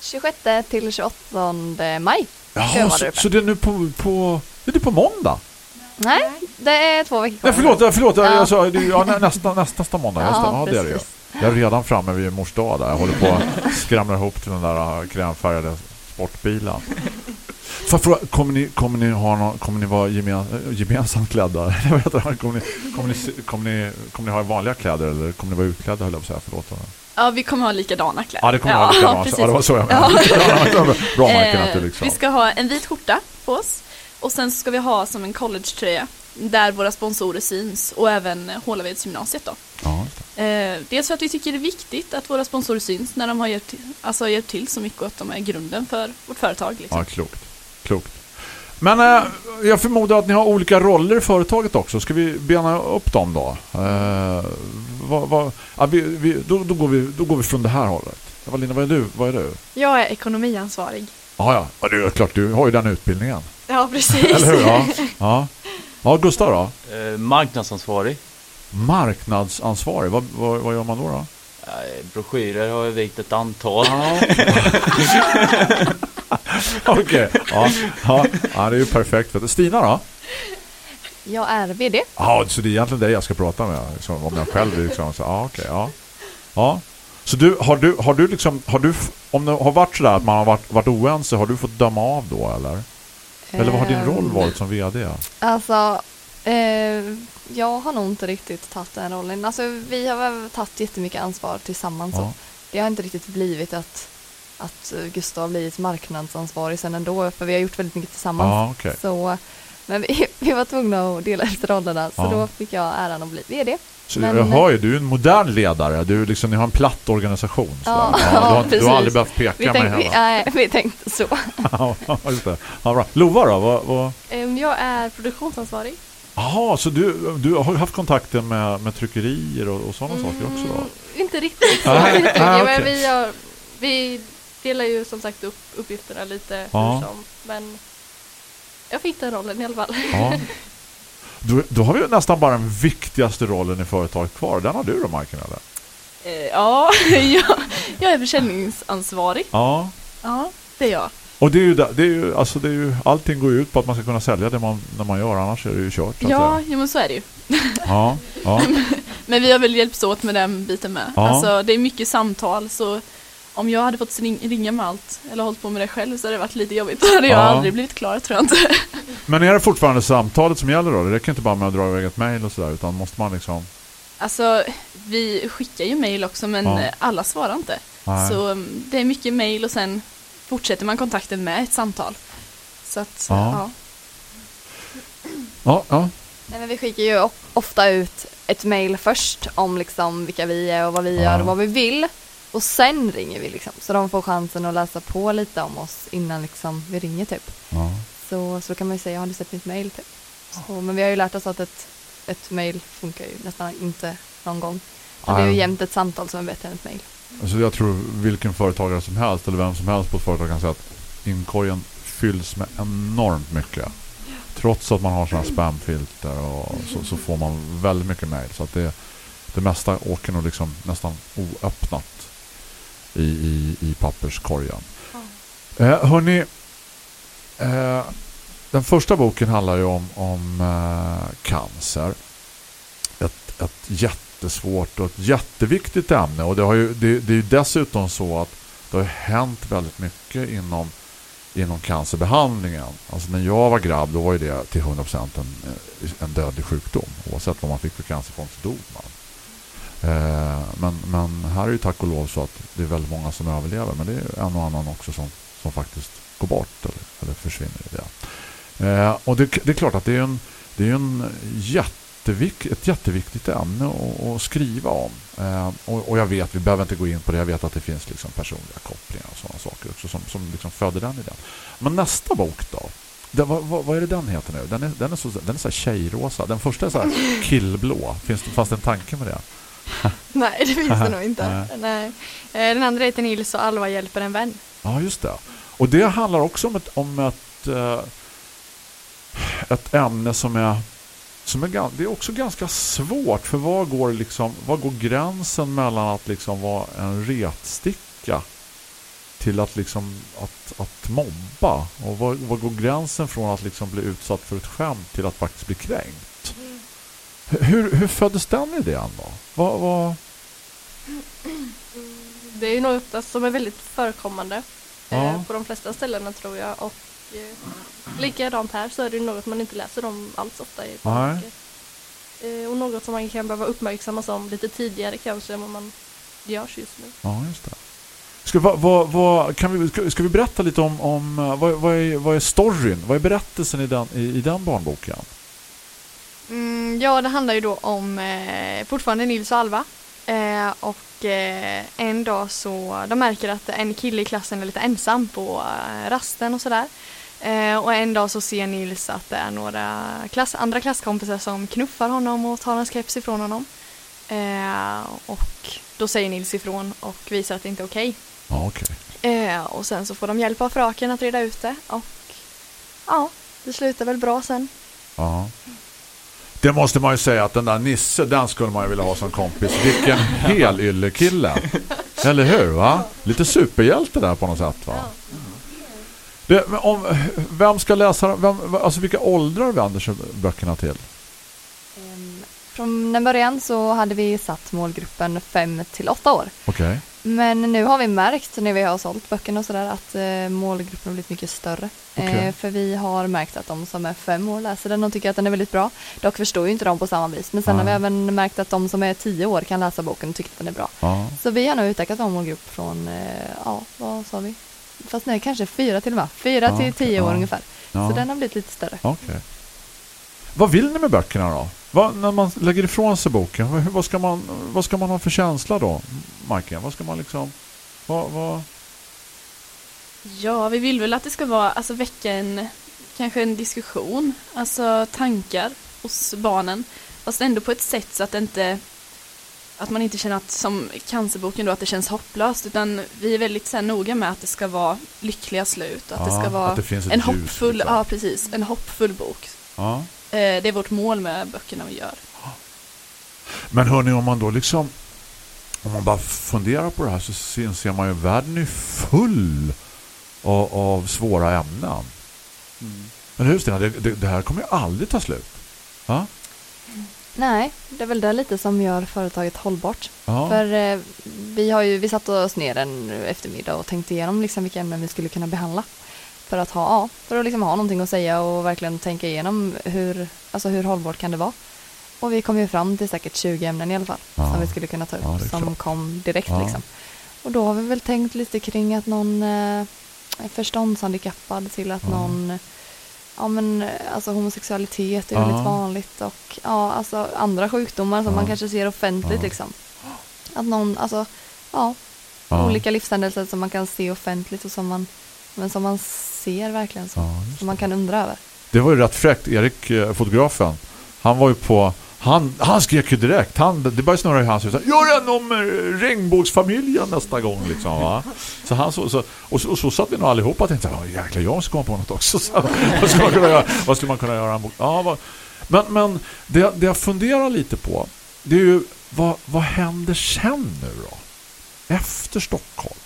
26 till 28 maj. Vara så, så det är nu på... på det är på måndag? Nej, det är två veckor kvar. Nej, förlåt, ja, förlåt. Ja. Jag sa, det ja, nä, nästa, nästa, nästa måndag. Det. Ja, Ja, det är det ju. Jag är redan framme vid mors dag där. Jag håller på att skramla ihop till den där äh, krämfärgade sportbilen. Jag fråga, kommer ni, kommer ni, ha någon, kommer ni vara gemen, äh, gemensamt klädda? Kommer ni, kommer, ni, kommer, ni, kommer ni ha vanliga kläder eller kommer ni vara utklädda? Höll jag på att säga. Förlåt. Ja, vi kommer ha likadana kläder. Ja, det kommer ja, ja, vara precis. ja, det var så jag menade. Bra Marken Eh, liksom. Vi ska ha en vit skjorta på oss och sen ska vi ha som en collegetröja där våra sponsorer syns och även Hålavedsgymnasiet då. Eh, dels för att vi tycker det är viktigt att våra sponsorer syns när de har hjälpt till, alltså hjälpt till så mycket och att de är grunden för vårt företag. Liksom. Ja, klokt. klokt. Men eh, jag förmodar att ni har olika roller i företaget också. Ska vi bena upp dem då? Eh, vad, vad, ja, vi, vi, då, då, går vi, då går vi från det här hållet. Evalina, vad är du? Vad är du? Jag är ekonomiansvarig. Ja, ja. ja det är klart, du har ju den utbildningen. Ja, precis. Eller hur? Ja, ja. ja Gustav då? Eh, marknadsansvarig. Marknadsansvarig. Vad, vad, vad gör man då? då? Eh, broschyrer har jag vikt ett antal. Okej, ja, ja, ja, det är ju perfekt. Stina då? Jag är VD. Ja, så det är egentligen det jag ska prata med liksom, om jag själv liksom så ja, okej, ja. Ja. Så du har du har du liksom har du om det har varit så där att man har varit varit oense har du fått döma av då eller? Eller vad har din roll Ehm, varit som VD? Alltså, eh, jag har nog inte riktigt tagit den rollen. Alltså, vi har väl tagit jättemycket ansvar tillsammans. Ja. Det har inte riktigt blivit att, att Gustav har blivit marknadsansvarig sen ändå, för vi har gjort väldigt mycket tillsammans. Ja, okej. Så, men vi, vi var tvungna att dela efter rollerna, så Ja. då fick jag äran att bli VD. Så Men- jag hör ju, du är en modern ledare. Du liksom ni har en platt organisation så Ja, där. du, har, du har aldrig behövt peka Vi, med tänkte, vi, henne. nej, vi tänkte så. Ja, just det. Ja, bra. Lova då? Vad, vad? Jag är produktionsansvarig. Jaha, så du, du har haft kontakter med, med tryckerier och, och sådana saker också då? Mm, Inte riktigt nej, men okej. vi, har, vi delar ju som sagt upp uppgifterna lite Ja. hur som. Men jag fick den rollen i alla fall. Ja. Då, då har vi nästan bara den viktigaste rollen i företaget kvar. Den har du då, Marken, eller? Eh, ja, jag, jag är försäljningsansvarig. Ja. Ja, det är jag. Och det är ju, det är ju, alltså det är ju, allting går ju ut på att man ska kunna sälja det man, när man gör, annars är det ju kört. Ja, ja, men så är det ju. ja, ja. Men vi har väl hjälpts åt med den biten med. Ja. Alltså det är mycket samtal så om jag hade fått ring, ringa med allt eller hållit på med det själv så hade det varit lite jobbigt. Då hade jag Ja. aldrig blivit klar tror jag inte. Men är det fortfarande samtalet som gäller då? Det räcker inte bara med att dra iväg ett mejl och sådär, utan måste man liksom... Alltså vi skickar ju mejl också men Ja. alla svarar inte. Nej. Så mm, det är mycket mejl och sen fortsätter man kontakten med ett samtal. Så att, Ja. ja. Ja, ja. Nej, men vi skickar ju ofta ut ett mail först om liksom vilka vi är och vad vi Ja. gör och vad vi vill. Och sen ringer vi liksom. Så de får chansen att läsa på lite om oss innan liksom vi ringer typ. ja. Så, så kan man ju säga, har du sett mitt mail typ? Så, men vi har ju lärt oss att ett, ett mail funkar ju nästan inte någon gång. Så det är ju jämt ett samtal som är bättre än ett mail. Alltså jag tror vilken företagare som helst eller vem som helst på ett företag kan säga att inkorgen fylls med enormt mycket. Trots att man har sådana spamfilter och så, så får man väldigt mycket mejl. Så att det, det mesta åker nog liksom nästan oöppnat i, i, i papperskorgen. Eh, hörni, eh, den första boken handlar ju om, om eh, cancer. Ett, ett jättesvårt och ett jätteviktigt ämne. Och det, har ju, det, det är ju dessutom så att det har hänt väldigt mycket inom, inom cancerbehandlingen. Alltså när jag var grabb då var ju det till 100% en, eh, en dödlig sjukdom. Oavsett vad man fick för cancerform så dog man. Eh, men, men här är ju tack och lov så att det är väldigt många som överlever. Men det är en och annan också som, som faktiskt går bort eller, eller försvinner i det. Eh, och det, det är klart att det är en, det är en jättevik, ett jätteviktigt ämne att, att skriva om. Eh, och, och jag vet, vi behöver inte gå in på det. Jag vet att det finns liksom personliga kopplingar och sådana saker också som, som liksom föder den idén. Men nästa bok då? Det, vad, vad, är det den heter nu? Den är, den är, så, den är så här tjejrosa. Den första är så här killblå. Finns det, fanns det en tanke med det? Nej, det finns det nog inte. Nej. Nej. Eh, Den andra heter Nils och Alva hjälper en vän. Ja, just det. Och det handlar också om ett, om ett, eh, ett ämne som är, som är det är också ganska svårt för var går, liksom, var går gränsen mellan att liksom vara en retsticka till att, liksom, att, att mobba och var, var går gränsen från att liksom bli utsatt för ett skämt till att faktiskt bli kränkt? Hur, hur föddes den idén då? Vad, vad, Det är ju något som är väldigt förekommande Ja. eh, på de flesta ställena tror jag. Och likadant här så är det något man inte läser om alls ofta i barnböcker. Eh, och något som man kan behöva uppmärksammas om lite tidigare kanske än vad man görs just nu. Ja, just det. Ska, vad, vad, vad, kan vi, ska, ska vi berätta lite om, om eh, vad, vad, är, vad är storyn? Vad är berättelsen i den, i, i den barnboken? Mm, ja, det handlar ju då om eh, fortfarande Nils och Alva. Eh, och eh, en dag så de märker att en kille i klassen är lite ensam på eh, rasten och sådär. Eh, och en dag så ser Nils att det är några klass, andra klasskompisar som knuffar honom och tar hans keps ifrån honom. Och då säger Nils ifrån och visar att det inte är okej. Ja, okej. Eh, och sen så får de hjälp av fröken att reda ut det och ja, det slutar väl bra sen. Ja. Det måste man ju säga att den där Nisse, den skulle man ju vilja ha som kompis. Vilken hel yllekille. Eller hur va? Lite superhjälte där på något sätt va? Det, om, vem ska läsa vem, alltså vilka åldrar vänder sig böckerna till? Ehm, Från den början så hade vi satt målgruppen 5 till 8 år. Okej. Men nu har vi märkt när vi har sålt böckerna och sådär att eh, målgruppen har blivit mycket större. Okej. Eh, för vi har märkt att de som är fem år läser den och tycker att den är väldigt bra. Dock förstår ju inte de på samma vis. Men sen Nej. har vi även märkt att de som är tio år kan läsa boken och tycker att den är bra. Ja. Så vi har nu utökat vår målgrupp från, eh, ja vad sa vi? Fast nej, kanske fyra till och med. Fyra Ja, till tio år Ja. ungefär. Så den har blivit lite större. Okej. Vad vill ni med böckerna då? Vad, när man lägger ifrån sig boken, vad, ska man, vad ska man ha för känsla då, Majken? Vad ska man liksom... Vad, vad... Ja, vi vill väl att det ska vara, alltså väcka en, kanske en diskussion, alltså tankar hos barnen. Fast ändå på ett sätt så att det inte, att man inte känner att, som cancerboken då, att det känns hopplöst. Utan vi är väldigt så här, noga med att det ska vara lyckliga slut. Att det Ja, ska vara det en ljus, hoppfull, liksom. ja precis, en hoppfull bok. Ja. Eh, det är vårt mål med böckerna vi gör. Men hörni, om man då liksom... Om man bara funderar på det här så inser man ju att världen är full av, av svåra ämnen. Mm. Men hur Stina, det, det, det här kommer ju aldrig ta slut. Ja? Nej, det är väl det lite som gör företaget hållbart. Ja. För eh, vi har ju, vi satt oss ner en eftermiddag och tänkte igenom liksom vilka ämnen vi skulle kunna behandla. För att ha, ja, för att liksom ha någonting att säga och verkligen tänka igenom hur, alltså hur hållbart kan det vara. Och vi kom ju fram till säkert 20 ämnen i alla fall Ja. som vi skulle kunna ta upp Ja, som klart. kom direkt Ja. liksom. Och då har vi väl tänkt lite kring att någon eh, är förståndshandikappad till att någon Ja men eh, alltså homosexualitet är väldigt vanligt och ja alltså andra sjukdomar som man kanske ser offentligt liksom. Att någon, alltså ja, Ja. olika livshändelser som man kan se offentligt och som man, men som man ser verkligen så, Ja, som man kan undra över. Det var ju rätt fräckt. Erik, eh, fotografen, han var ju på... Han, han skrek ju direkt. Han, det började snurra i hans hus. Gör en om eh, regnbågsfamiljen nästa gång. Liksom, va? Så han så, så, och, så, och så satt vi nog allihopa och tänkte, jäklar, jag måste komma på något också. Så, vad, skulle man kunna göra? vad skulle man kunna göra? Ja, vad, men men det, det jag funderar lite på, det är ju, vad, vad händer sen nu då? Efter Stockholm?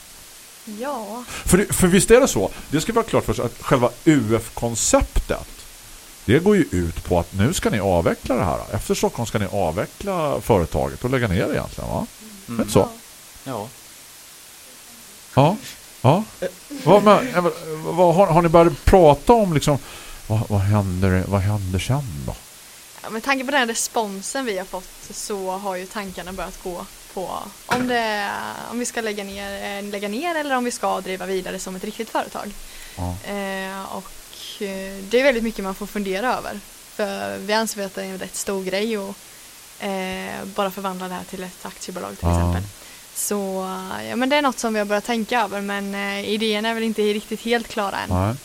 Ja, För, för visst är det så, det ska vara klart för sig att själva UF-konceptet det går ju ut på att nu ska ni avveckla det här. Efter Stockholm ska ni avveckla företaget och lägga ner det egentligen va? Det inte så? Ja. Ja. Ja. Vad, men, vad, har, har ni börjat prata om liksom, vad, vad, händer, vad händer sen då? Ja, med tanke på den responsen vi har fått så har ju tankarna börjat gå på om, det, om vi ska lägga ner, eh, lägga ner eller om vi ska driva vidare som ett riktigt företag. Ja. Eh, och eh, det är väldigt mycket man får fundera över. För vi anser att det är en rätt stor grej att eh, bara förvandla det här till ett aktiebolag till Ja. exempel. Så ja, men det är något som vi har börjat tänka över men eh, idén är väl inte riktigt helt klara än. Nej.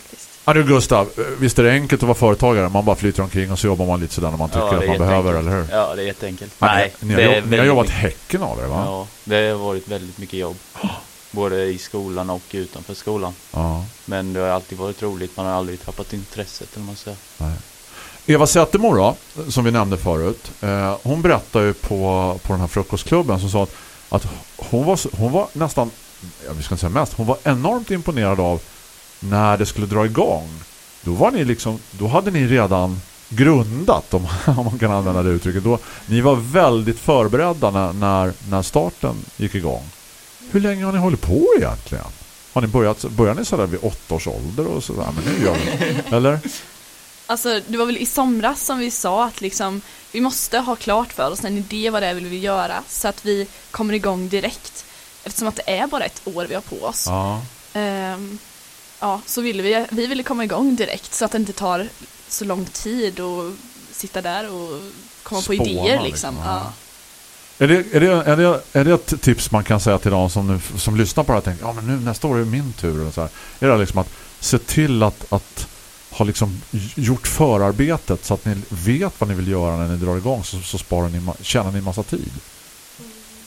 Faktiskt. Ja, du Gustav, visst är det enkelt att vara företagare? Man bara flyter omkring och så jobbar man lite sådär när man tycker Ja, att man behöver, jätteenkelt. eller hur? Ja, det är jätteenkelt. Ja, Nej, ni, har, jobb, ni har jobbat mycket- häcken av det va? Ja, det har varit väldigt mycket jobb. Både i skolan och utanför skolan. Ja. Men det har alltid varit roligt. Man har aldrig tappat intresset eller man säger. Nej. Eva Zettermor då, som vi nämnde förut, eh, hon berättade ju på, på den här frukostklubben som sa att, att hon, var, hon var nästan, jag ska inte säga mest, hon var enormt imponerad av när det skulle dra igång. Då var ni liksom, då hade ni redan grundat, om, om man kan använda det uttrycket. Då, ni var väldigt förberedda när, när, när starten gick igång. Hur länge har ni hållit på egentligen? Har ni börjat, började ni sådär vid åtta års ålder och sådär? Men nu gör vi, eller? Alltså det var väl i somras som vi sa att liksom vi måste ha klart för oss en idé vad det är vi vill göra så att vi kommer igång direkt. Eftersom att det är bara ett år vi har på oss. Ja. Ehm, ja, så ville vi, vi ville komma igång direkt så att det inte tar så lång tid att sitta där och komma på Spåna, idéer liksom. liksom, Ja. Är det, är, det, är, det, är det ett tips man kan säga till de som, nu, som lyssnar på det här och tänker ja men nu nästa år är det min tur och så här. Är det liksom att se till att, att ha liksom gjort förarbetet så att ni vet vad ni vill göra när ni drar igång så, så sparar ni, tjänar ni massa tid.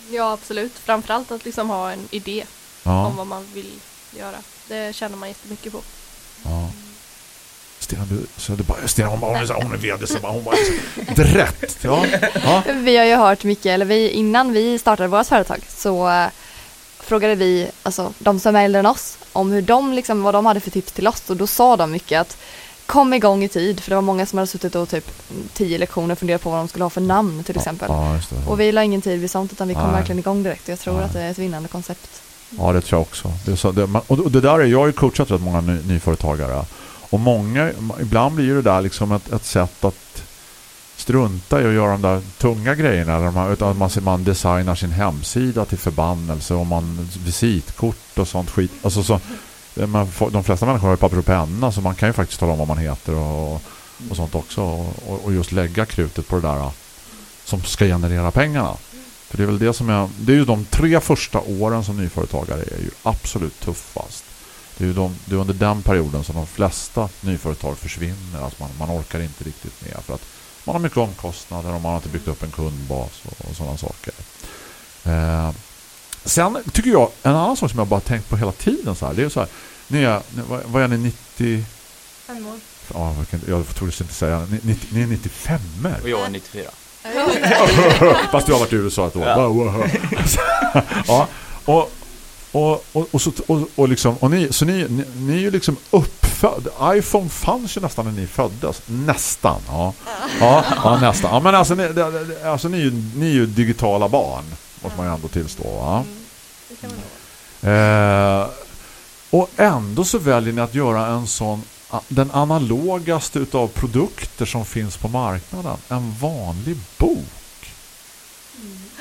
Ja absolut, framförallt att liksom ha en idé om Ja, vad man vill göra. Det känner man jättemycket på. ja. Sten, du, så det bara, Sten hon, bara, hon är, så här, hon är vd så bara, hon bara rätt. Ja, ja. Vi har ju hört mycket, eller vi, innan vi startade vårt företag så eh, frågade vi, alltså de som är äldre än oss, om hur de, liksom, vad de hade för tips till oss och då sa de mycket att kom igång i tid för det var många som hade suttit och typ tio lektioner och funderat på vad de skulle ha för namn till exempel. Ja, just det. Och vi la ingen tid vid sånt utan vi kom Nej. verkligen igång direkt och jag tror Nej. att det är ett vinnande koncept. Ja, det tror jag också. Det så, det, man, och det där är, jag har ju coachat rätt många ny, nyföretagare. Och många, ibland blir det där liksom ett, ett sätt att strunta i att göra de där tunga grejerna. Eller man, utan att man, man designar sin hemsida till förbannelse och man visitkort och sånt skit. Alltså så, man, de flesta människor har ju papper och penna så man kan ju faktiskt tala om vad man heter och, och sånt också. Och, och just lägga krutet på det där äh, som ska generera pengarna. För det är väl det som är, det är ju de tre första åren som nyföretagare är ju absolut tuffast. Det är ju de, det är under den perioden som de flesta nyföretag försvinner. Alltså man, man orkar inte riktigt med för att man har mycket omkostnader och man har inte byggt upp en kundbas och, och sådana saker. Eh, sen tycker jag, en annan sak som jag bara tänkt på hela tiden så här, det är ju så här, ni är, ni- vad, vad är ni 90 Fem år. Ja, jag jag tror inte säga. Ni, ni, ni är 95 er Och jag är 94. Fast du har varit i USA ett år. Ja. ja, och Och, och, och, så, och, och, liksom, och ni, så ni, ni, ni är ju liksom uppfödda. iPhone fanns ju nästan när ni föddes. Nästan, ja. Ja, ja nästan. Ja, men alltså, ni, alltså ni, är ju, ni är ju digitala barn. Måste man ju ändå tillstå, va? Eh, och ändå så väljer ni att göra en sån den analogaste utav produkter som finns på marknaden. En vanlig bok.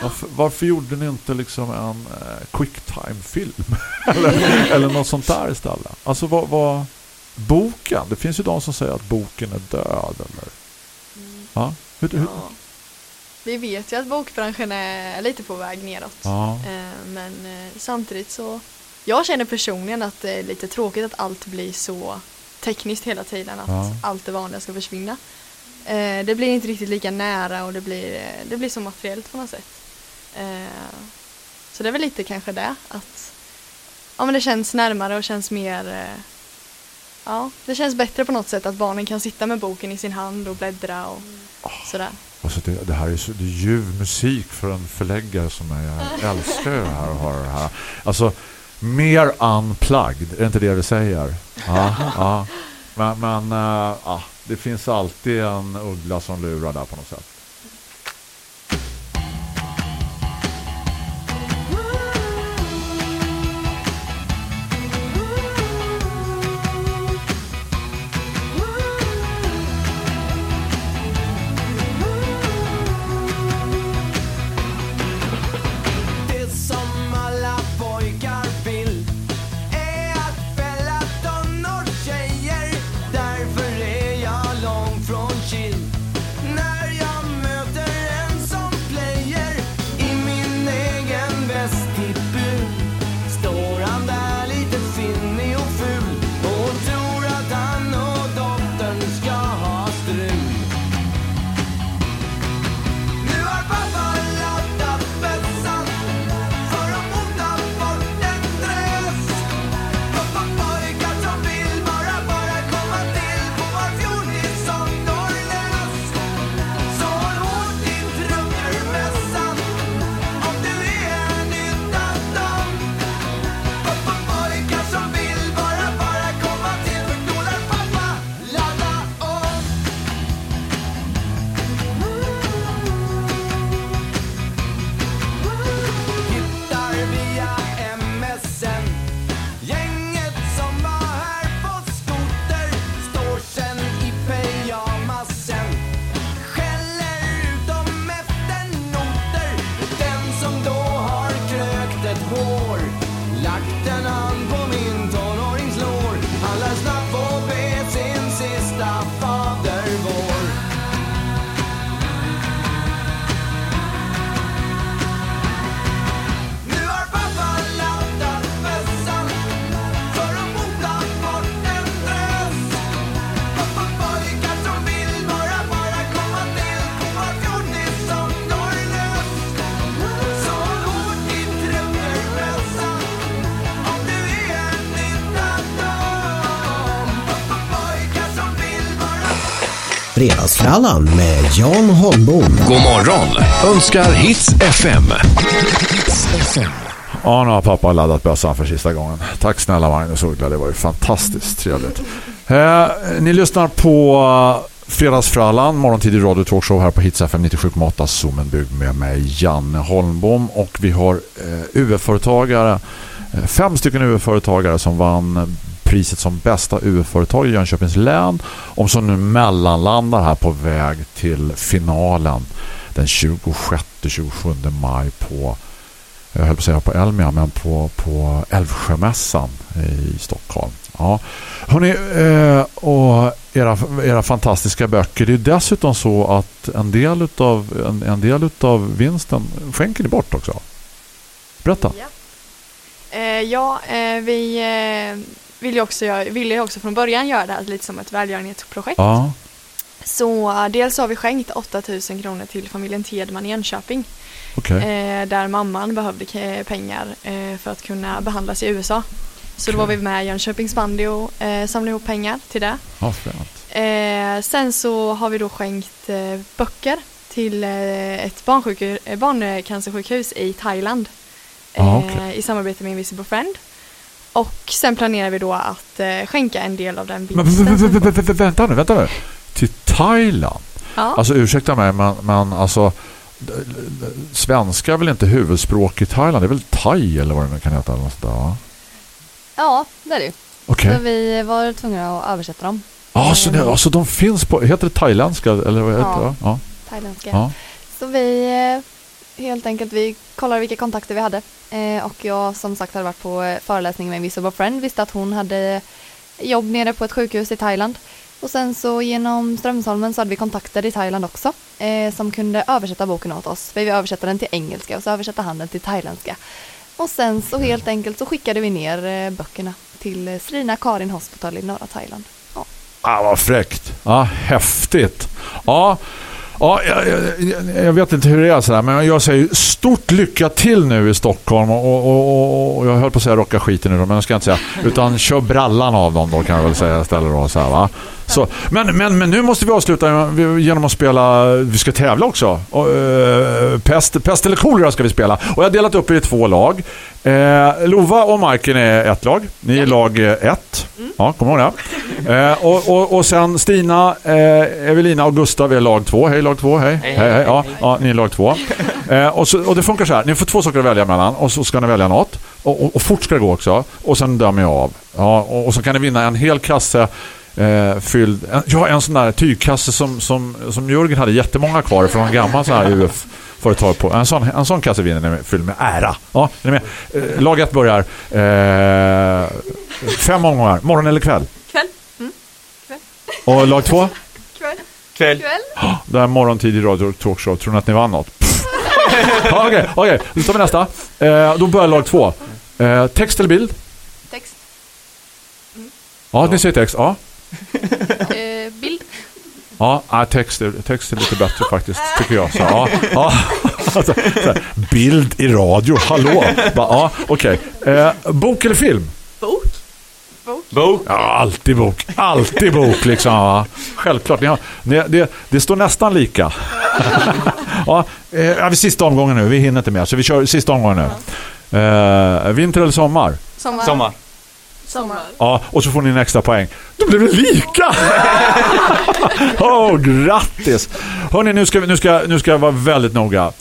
Varför, varför gjorde ni inte liksom en eh, quicktime-film? eller, eller något sånt där istället? Alltså vad, vad... Boken, det finns ju de som säger att boken är död. Eller? Ja? Hur, hur? Vi vet ju att bokbranschen är lite på väg neråt. Ja. Eh, Men eh, samtidigt så, jag känner personligen att det är lite tråkigt att allt blir så tekniskt hela tiden, att Ja. allt det vanliga ska försvinna. Eh, Det blir inte riktigt lika nära och det blir, eh, det blir så materiellt på något sätt. Eh, Så det är väl lite kanske det, att ja, men det känns närmare och känns mer eh, Ja, det känns bättre på något sätt att barnen kan sitta med boken i sin hand och bläddra och sådär. Alltså det, det här är så det är ljuv musik för en förläggare som är, jag älskar det här och höra det här. Alltså mer unplugged, är det inte det vi säger? Ja, ja. Men, men eh, ja, det finns alltid en uggla som lurar där på något sätt. Fredagsfrallan med Jan Holmbom. God morgon önskar Hits FM. Ja, nu har pappa laddat bössan för sista gången. Tack snälla Magnus Uggla, det var ju fantastiskt trevligt. Eh, ni lyssnar på eh, Fredagsfrallan, morgontidig radio talkshow här på Hits FM 97,8 Zoomenbygd med mig Janne Holmbom och vi har eh, UF-företagare, eh, fem stycken UF-företagare som vann priset som bästa UF-företag i Jönköpings län och som nu mellanlandar här på väg till finalen den 26-27 maj på jag höll på att säga på Elmia men på, på Älvsjömässan i Stockholm. Ja. Hörrni, eh, och era, era fantastiska böcker, det är dessutom så att en del utav, en, en del utav vinsten skänker ni bort också. Berätta. Ja, eh, ja eh, vi eh, vill ju också, göra- ville ju också från början göra det här lite som ett välgörenhetsprojekt. Ja, Så eh, dels har vi skänkt 8000 kronor till familjen Tedman i Jönköping. okej. Eh, där mamman behövde pengar eh, för att kunna behandlas i USA. Så då var vi med Jönköpings bandy och eh, samlade ihop pengar till det. Ja. Eh, sen så har vi då skänkt eh, böcker till eh, ett barncancersjukhus i Thailand. Ah, okej. i samarbete med Invisible Friend. Och sen planerar vi då att eh, skänka en del av den Men vinsten. v- vänta nu, vänta nu. Till Thailand? Ja. Alltså ursäkta mig, men, men alltså svenska är väl inte huvudspråk i Thailand? Det är väl thai eller vad det nu kan heta? Eller något där, va? Ja, det är det ju. Okej. Så vi var tvungna att översätta dem. Ja, så det, alltså de finns på, heter det thailändska eller vad heter Ja. det? Ja. Thailändska. ja. Så vi eh, helt enkelt vi kollade vilka kontakter vi hade. Eh, och jag som sagt hade varit på eh, föreläsning med en Visible Friend. Visste att hon hade jobb nere på ett sjukhus i Thailand. Och sen så genom Strömsholmen så hade vi kontakter i Thailand också. Eh, som kunde översätta boken åt oss. För vi översatte den till engelska och så översatte han den till thailändska. Och sen så helt enkelt så skickade vi ner eh, böckerna till eh, Srina Karin Hospital i norra Thailand. Ja. Ah, vad fräckt. Ja, häftigt. Ja, ja jag, jag, jag vet inte hur det är sådär, men jag säger stort lycka till nu i Stockholm och, och, och, och jag höll på att säga rocka skiten nu men jag ska inte säga. Utan kör brallan av dem då kan jag väl säga istället då. Så här, va? Så, men, men, men nu måste vi avsluta genom att spela, vi ska tävla också. Och, eh, pest, pest eller kolera ska vi spela. Och jag har delat upp er i två lag. Eh, Lova och Marken är ett lag. Ni är lag eh, ett. Ja, kommer ihåg det. Eh, och, och, och sen Stina, eh, Evelina och Gustav är lag två. Hej lag två, hej. Hej, hej. Ja, ja, ni är lag två. Eh, och, så, och det funkar så här. Ni får två saker att välja mellan. Och så ska ni välja något. Och, och, och fort ska det gå också. Och sen dömer jag av. Ja, och, och så kan ni vinna en hel kasse eh, fylld. Jag har en sån där tygkasse som, som, som Jörgen hade jättemånga kvar från en gammal sån här UF företag på. En sån, en sån kasse vinner ni fylld med ära. Ja, är med? Eh, lag ett börjar eh, fem omgångar. Morgon eller kväll? Kväll. Och lag två? Kväll. Kväll. Kväll. Det här morgontidig radio talkshow. Tror ni att ni vann något? Ja, Okej, okej. Nu tar vi nästa. Eh, då börjar lag två. Eh, text eller bild? Text. Ja, ni säger text. Ja. Eh, bild. Ja, text, är, text är lite bättre faktiskt, tycker jag. Så, ja, ja. Alltså, så här, bild i radio, hallå. Ja, okej. Eh, bok eller film? Bok. Bok. Ja, alltid bok. Alltid bok liksom. Va? Självklart. Ni har, ni, det, det står nästan lika. ja, eh, ja, vi sista omgången nu. Vi hinner inte mer. Så vi kör sista omgången nu. Eh, vinter eller sommar? Sommar. Sommar. Sommar. Ja, och så får ni en extra poäng. Då blir det lika! Åh, oh, grattis! Hörrni, nu ska, vi, nu, ska, nu ska jag vara väldigt noga.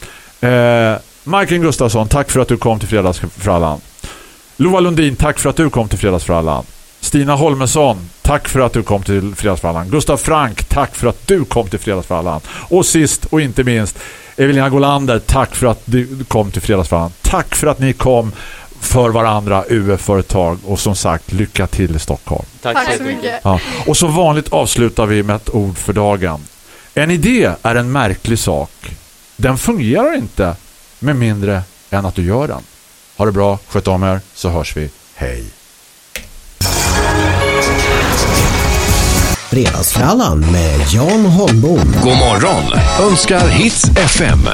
Eh, Marken Gustafsson, tack för att du kom till Fredagsfrallan. Lova Lundin, tack för att du kom till Fredagsfrallan. Stina Holmesson, tack för att du kom till Fredagsfrallan. Gustav Frank, tack för att du kom till Fredagsfrallan. Och sist och inte minst, Evelina Golander, tack för att du kom till Fredagsfrallan. Tack för att ni kom för varandra, UF-företag. Och som sagt, lycka till i Stockholm. Tack, Tack så mycket. Ja. Och som vanligt avslutar vi med ett ord för dagen. En idé är en märklig sak. Den fungerar inte med mindre än att du gör den. Ha det bra, sköt om er, så hörs vi. Hej! Fredagsfrallan med Jan Holmbom. God morgon önskar Hits FM.